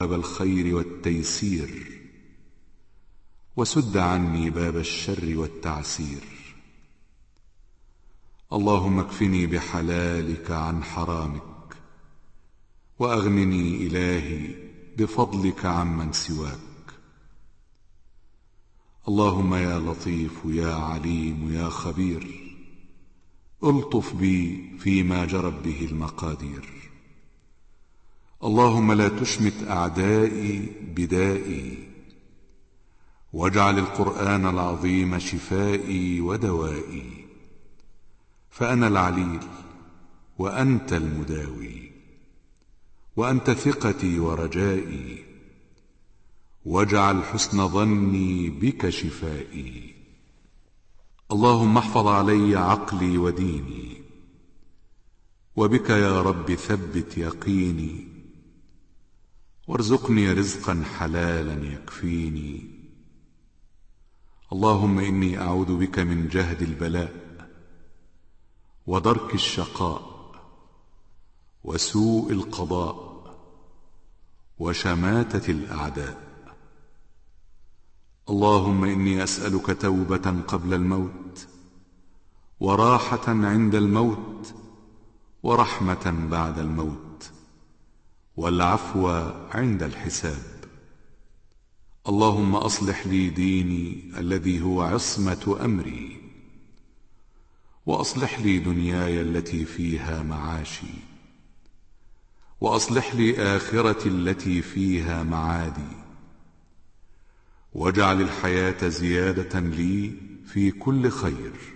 باب الخير والتيسير وسد عني باب الشر والتعسير. اللهم اكفني بحلالك عن حرامك وأغنني إلهي بفضلك عمن سواك. اللهم يا لطيف يا عليم يا خبير ألطف بي فيما جرت به المقادير. اللهم لا تشمت أعدائي بدائي واجعل القرآن العظيم شفائي ودوائي فأنا العليل وأنت المداوي وأنت ثقتي ورجائي واجعل حسن ظني بك شفائي. اللهم احفظ علي عقلي وديني وبك يا رب ثبت يقيني. وارزقني رزقا حلالا يكفيني. اللهم إني أعوذ بك من جهد البلاء ودرك الشقاء وسوء القضاء وشماتة الأعداء. اللهم إني أسألك توبة قبل الموت وراحة عند الموت ورحمة بعد الموت. والعفو عند الحساب. اللهم أصلح لي ديني الذي هو عصمة أمري وأصلح لي دنياي التي فيها معاشي وأصلح لي آخرتي التي فيها معادي واجعل الحياة زيادة لي في كل خير.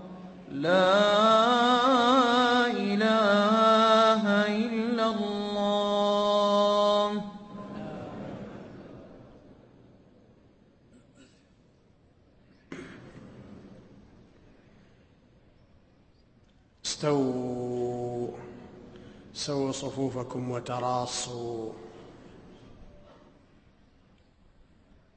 لا إله إلا الله. استووا سووا صفوفكم وتراصوا.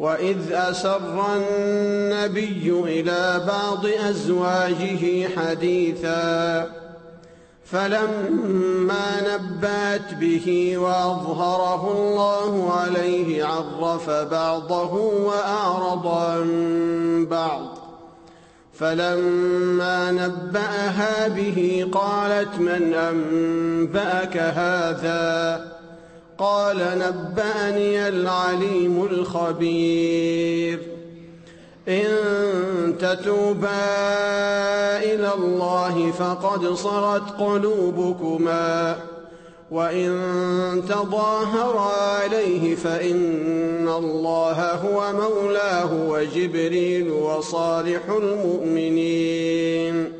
وإذ أسر النبي إلى بعض أزواجه حديثا فلما نبات به وأظهره الله عليه عرف بعضه وأعرض عن بعض فلما نبأها به قالت من أنبأك هذا قال نبأني العليم الخبير. إن تتوبا إلى الله فقد صرت قلوبكما. وإن تظاهرا عليه فإن الله هو مولاه وجبريل وصالح المؤمنين.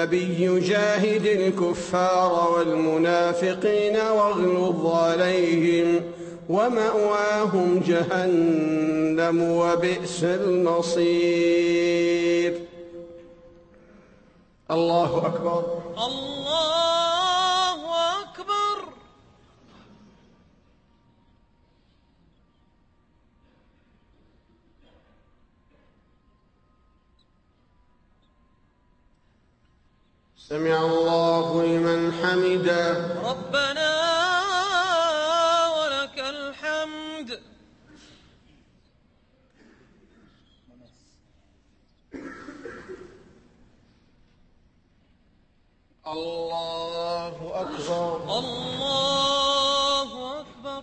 النبي جاهد الكفار والمنافقين واغلظ عليهم ومأواهم جهنم وبئس المصير. الله أكبر. الله أكبر سمع الله لمن حمده. ربنا ولك الحمد. الله أكبر. الله أكبر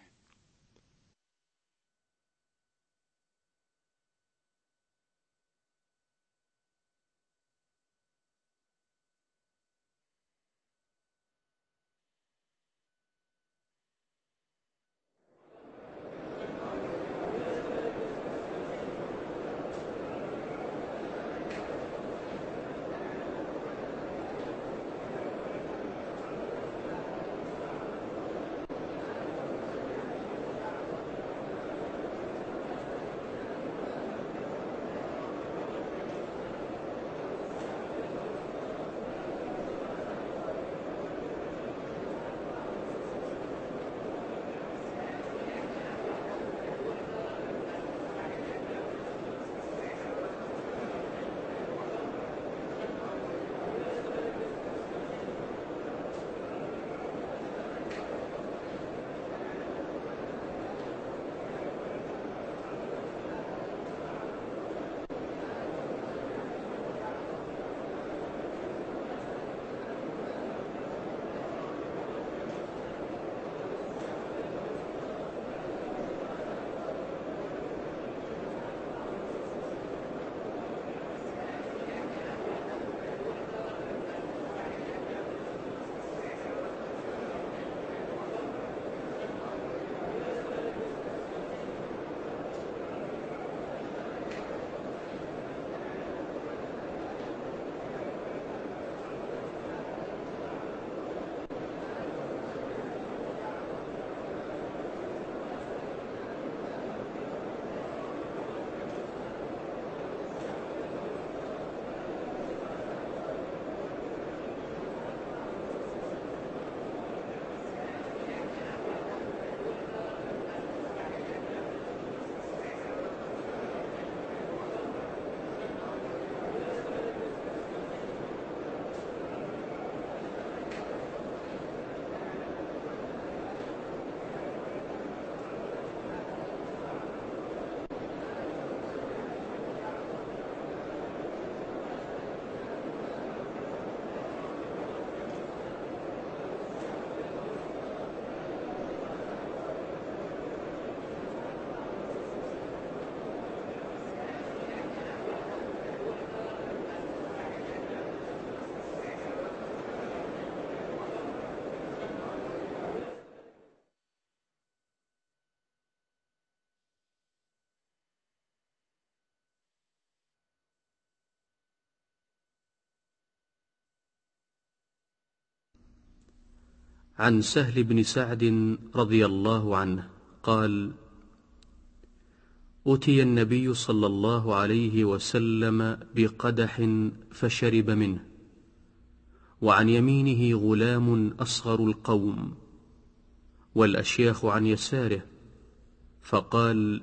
عن سهل بن سعد رضي الله عنه قال أتي النبي صلى الله عليه وسلم بقدح فشرب منه وعن يمينه غلام أصغر القوم والأشياخ عن يساره فقال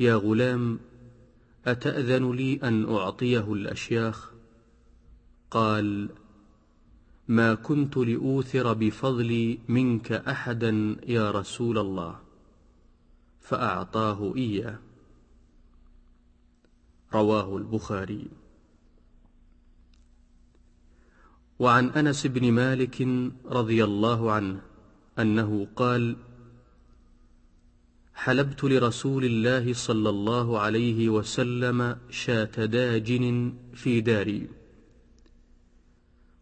يا غلام أتأذن لي أن أعطيه الأشياخ؟ قال ما كنت لأوثر بفضلي منك أحدا يا رسول الله فأعطاه إياه. رواه البخاري. وعن أنس بن مالك رضي الله عنه أنه قال حلبت لرسول الله صلى الله عليه وسلم شاة داجن في داري.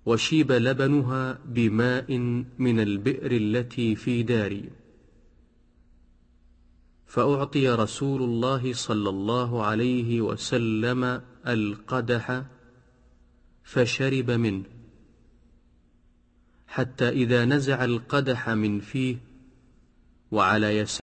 وشيب لبنها بماء من البئر التي في داري. فأعطي رسول الله صلى الله عليه وسلم القدح فشرب منه. حتى إذا نزع القدح من فيه وعلى يساره